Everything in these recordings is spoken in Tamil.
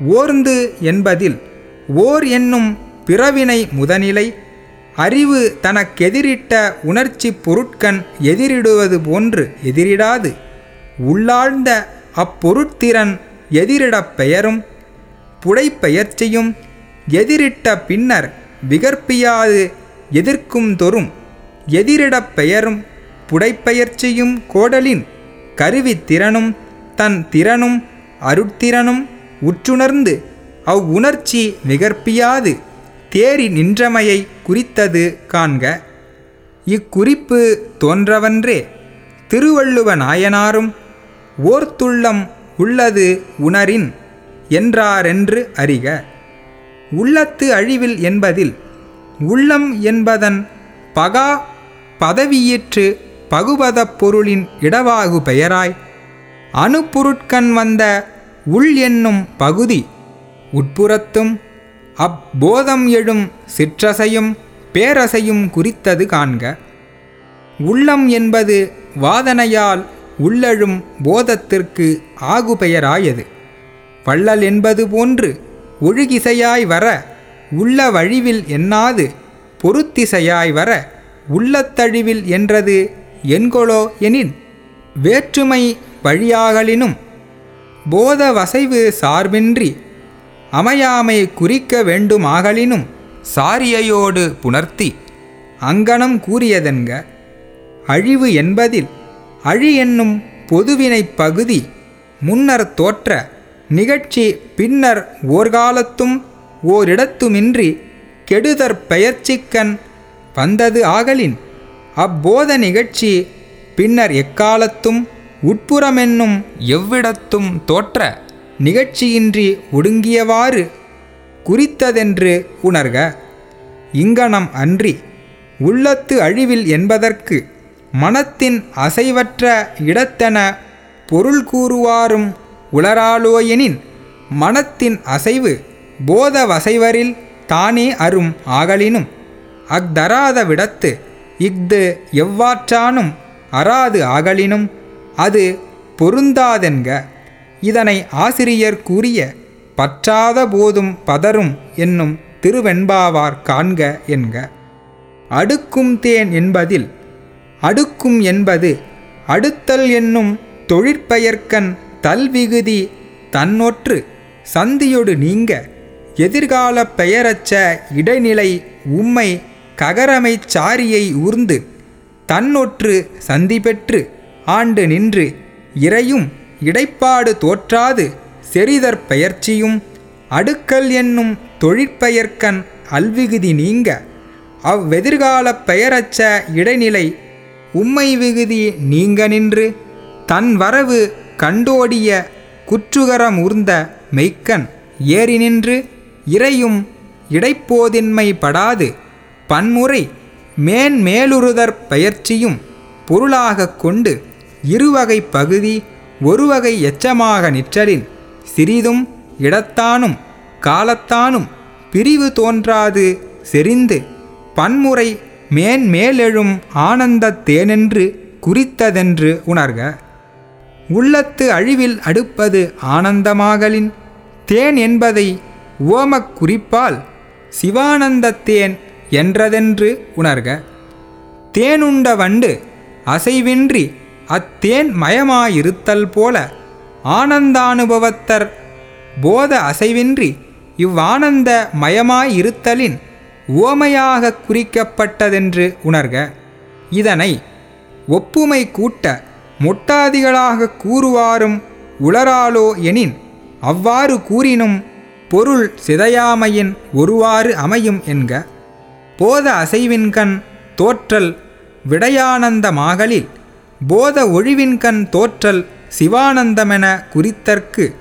ஓர்ந்து என்பதில் ஓர் என்னும் பிறவினை முதனிலை அறிவு தனக்கெதிரிட்ட உணர்ச்சி பொருட்கண் எதிரிடுவது போன்று எதிரிடாது. உள்ளாழ்ந்த அப்பொருட்திறன் எதிரிடப் பெயரும் புடைப்பெயர்ச்சியும் எதிரிட்ட பின்னர் விகற்பியாது எதிர்க்கும் தொறும் எதிரிடப் பெயரும் புடைப்பெயர்ச்சியும் கோடலின் கருவித்திறனும் தன் திறனும் அருட்திறனும் உற்றுணர்ந்து அவ்வுணர்ச்சி நிகர்ப்பியாது. தேறி நின்றமையை குறித்தது காண்க. இக்குறிப்பு தோன்றவன்றே. திருவள்ளுவ நாயனாரும் ஓர்த்துள்ளம் உள்ளது உணரின் என்றாரென்று அறிக. உள்ளத்து அழிவில் என்பதில் உள்ளம் என்பதன் பகா பதவியிற்று பகுபதப் பொருளின் இடவாகு பெயராய் அணுப்பொருட்கண் வந்த உள் என்னும் பகுதி உட்புறத்தும் அப்போதம் எழும் சிற்றசையும் பேரசையும் குறித்தது காண்க. உள்ளம் என்பது வாதனையால் உள்ளழும் போதத்திற்கு ஆகுபெயராயது. வள்ளல் என்பது போன்று ஒழுகிசையாய் வர உள்ள வழிவில் எண்ணாது பொருத்திசையாய் வர உள்ளத்தழிவில் என்றது என்கொளோ எனின் வேற்றுமை வழியாகலினும் போத வசைவு சார்பின்றி அமையாமை குறிக்க வேண்டுமாகலினும் சாரியையோடு புணர்த்தி அங்கனம் கூறியதென்க அழிவு என்பதில் அழி என்னும் பொதுவினைப் பகுதி முன்னர் தோற்ற நிகழ்ச்சி பின்னர் ஓர்காலத்தும் ஓரிடத்துமின்றி கெடுதற் பெயர்ச்சிக்கண் வந்தது ஆகலின் அப்போத நிகழ்ச்சி பின்னர் எக்காலத்தும் உட்புறமென்னும் எவ்விடத்தும் தோற்ற நிகழ்ச்சியின்றி ஒடுங்கியவாறு குறித்ததென்று உணர்க. இங்கனம் அன்றி உள்ளத்து அழிவில் என்பதற்கு மனத்தின் அசைவற்ற இடத்தென பொருள் கூறுவாரும் உளராலோயெனின் மனத்தின் அசைவு போத வசைவரில் தானே அரும் ஆகலினும் அக்தராத விடத்து இஃது எவ்வாற்றானும் அறாது ஆகலினும் அது பொருந்தாதென்க. இதனை ஆசிரியர் கூறிய பற்றாத போதும் பதரும் என்னும் திருவெண்பாவார் காண்க என்க. அடுக்கும் தேன் என்பதில் அடுக்கும் என்பது அடுத்தல் என்னும் தொழிற்பெயர்க்கண் தல்விகுதி தன்னொற்று சந்தியொடு நீங்க எதிர்கால பெயரச்ச இடைநிலை உம்மை ககரமைச் சாரியை ஊர்ந்து தன்னொற்று சந்தி பெற்று ஆண்டு நின்று இறையும் இடைப்பாடு தோற்றாது செறிதற் பெயர்ச்சியும் அடுக்கல் என்னும் தொழிற்பெயர்க்கண் அல்விகுதி நீங்க. அவ்வெதிர்காலப் பெயரச்ச இடைநிலை உம்மை விகுதி நீங்க நின்று தன் வரவு கண்டோடிய குற்றுகரமூர்ந்த மெய்க்கண் ஏறி நின்று இறையும் இடைப்போதின்மை படாது பன்முறை மேன்மேலுறுதற் பயிற்சியும் பொருளாகக் கொண்டு இருவகை பகுதி ஒருவகை எச்சமாக நிற்றலின் சிறிதும் இடத்தானும் காலத்தானும் பிரிவு தோன்றாது செறிந்து. பன்முறை மேன்மேலெழும் ஆனந்த தேனென்று குறித்ததென்று உணர்க. உள்ளத்து அழிவில் அடுப்பது ஆனந்தமாகலின். தேன் என்பதை ஓமக் குறிப்பால் சிவானந்தத்தேன் என்றதென்று உணர்க. தேனுண்ட வண்டு அசைவின்றி அத்தேன் மயமாயிருத்தல் போல ஆனந்தானுபவத்தர் போத அசைவின்றி இவ்வானந்த மயமாயிருத்தலின் ஓமையாக குறிக்கப்பட்டதென்று உணர்க. இதனை ஒப்புமை கூட்ட மொட்டாதிகளாக கூறுவாரும் உளராலோ எனின் அவ்வாறு கூறினும் பொருள் சிதையாமையின் ஒருவாறு அமையும் என்க. போத அசைவின்கண் தோற்றல் விடயானந்தமாகலில் போத ஒழிவின்கண் தோற்றல் சிவானந்தமென குறித்தற்கு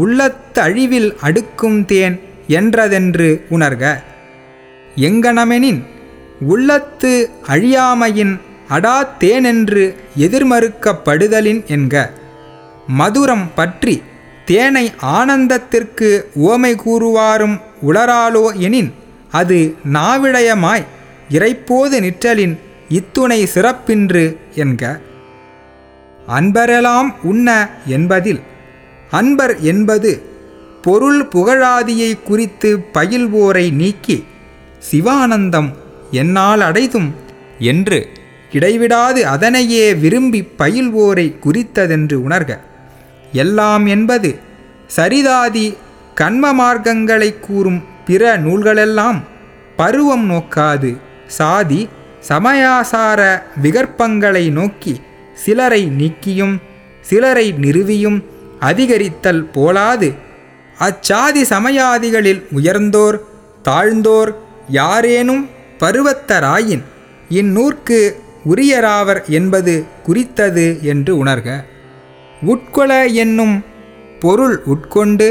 உள்ளத்தழிவில் அடுக்கும் தேன் என்றதென்று உணர்க. எங்கனமெனின் உள்ளத்து அழியாமையின் அடா தேனென்று எதிர்மறுக்கப்படுதலின் என்க. மதுரம் பற்றி தேனை ஆனந்தத்திற்கு ஓமை கூறுவாரும் உளராலோ எனின் அது நாவிடயமாய் இறைப்போது நிற்றலின் இத்துணை சிறப்பின்று என்க. அன்பரெலாம் உண்ண என்பதில். அன்பர் என்பது பொருள் புகழாதியை குறித்து பயில்வோரை நீக்கி சிவானந்தம் என்னால் அடைதும் என்று இடைவிடாது அதனையே விரும்பி பயில்வோரை குறித்ததென்று உணர்க. எல்லாம் என்பது சரிதாதி கண்ம மார்க்கங்களை கூறும் பிற நூல்களெல்லாம் பருவம் நோக்காது சாதி சமயாசார விகற்பங்களை நோக்கி சிலரை நீக்கியும் சிலரை நிறுவியும் அதிகரித்தல் போலாது. அச்சாதி சமயாதிகளில் உயர்ந்தோர் தாழ்ந்தோர் யாரேனும் பருவத்தராயின் இந்நூற்கு உரியராவர் என்பது குறித்தது என்று உணர்க. உட்கொள என்னும் பொருள் உட்கொண்டு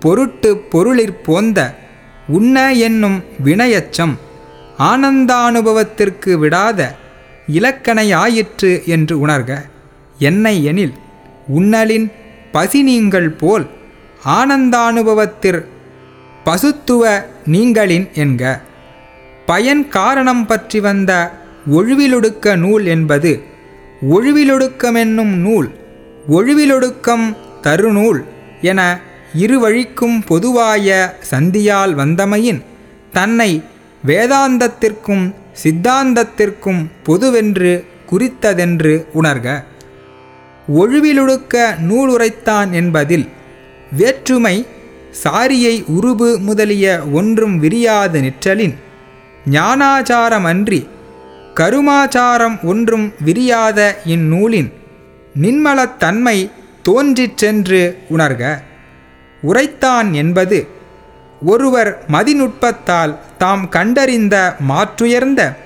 பொருட்டு பொருளிற் போந்த உண்ண என்னும் வினையச்சம் ஆனந்தானுபவத்திற்கு விடாத இலக்கணையாயிற்று என்று உணர்க. என்னை எனில் உன்னலின் பசி நீங்கள் போல் ஆனந்தானுபவத்திற் பசுத்துவ நீங்களின் என்க. பயன் காரணம் பற்றி வந்த ஒழுவிலொடுக்க நூல் என்பது ஒழுவிலொடுக்கமென்னும் நூல் ஒழுவிலொடுக்கம் தருநூல் என இருவழிக்கும் பொதுவாய சந்தியால் வந்தமையின் தன்னை வேதாந்தத்திற்கும் சித்தாந்தத்திற்கும் பொதுவென்று குறித்ததென்று உணர்க. ஒழுவிலொடுக்க நூலுரைத்தான் என்பதில் வேற்றுமை சாரியை உருபு முதலிய ஒன்றும் விரியாது நிற்றலின். ஞானாச்சாரமன்றி கருமாச்சாரம் ஒன்றும் விரியாத இந்நூலின் நின்மலத்தன்மை தோன்றிற்றென்று உணர்க. உரைத்தான் என்பது ஒருவர் மதிநுட்பத்தால் தாம் கண்டறிந்த மாற்றுயர்ந்த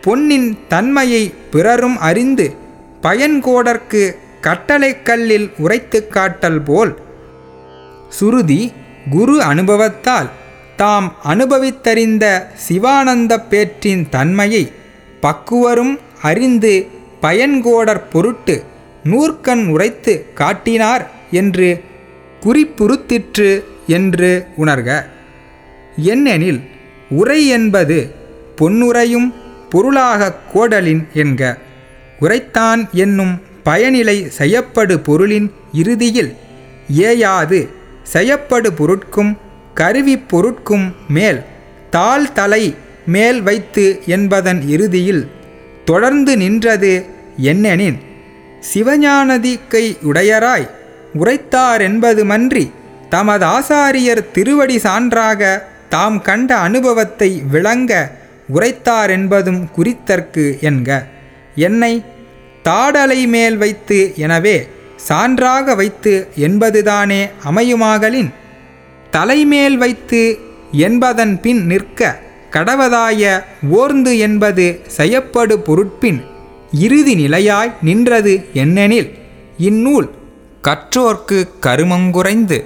பொன்னின் தன்மையை பிறரும் அறிந்து பயன்கோடற்கு கட்டளைக்கல்லில் உரைத்து காட்டல் போல் சுருதி குரு அனுபவத்தால் தாம் அனுபவித்தறிந்த சிவானந்த பேற்றின் தன்மையை பக்குவரும் அறிந்து பயன்கோடற் பொருட்டு நூற்கண் உரைத்து காட்டினார் என்று குறிப்புறுத்திற்று என்று உணர்க. என்னெனில் உரை என்பது பொன்னுரையும் பொருளாகக் கோடலின் என்க. உரைத்தான் என்னும் பயனிலை செய்யப்படு பொருளின் இறுதியில் ஏயாது செய்யப்படு பொருட்கும் கருவி பொருட்கும் மேல் தாழ் தலை மேல் வைத்து என்பதன் இறுதியில் தொடர்ந்து நின்றது என்னெனின்? சிவஞானதிக்கை உடையராய் உரைத்தாரென்பது மன்றி தமது ஆசாரியர் திருவடி சான்றாக தாம் கண்ட அனுபவத்தை விளங்க உரைத்தாரென்பதும் குறித்தற்கு என்க. என்னை தாடலை மேல் வைத்து எனவே சான்றாக வைத்து என்பதுதானே அமையுமாகலின்? தலைமேல் வைத்து என்பதன் பின் நிற்க கடவதாய ஓர்ந்து என்பது செய்யப்படு பொருட்பின் இறுதி நிலையாய் நின்றது என்னெனில்? இந்நூல் கற்றோர்க்கு கருமங்குறைந்து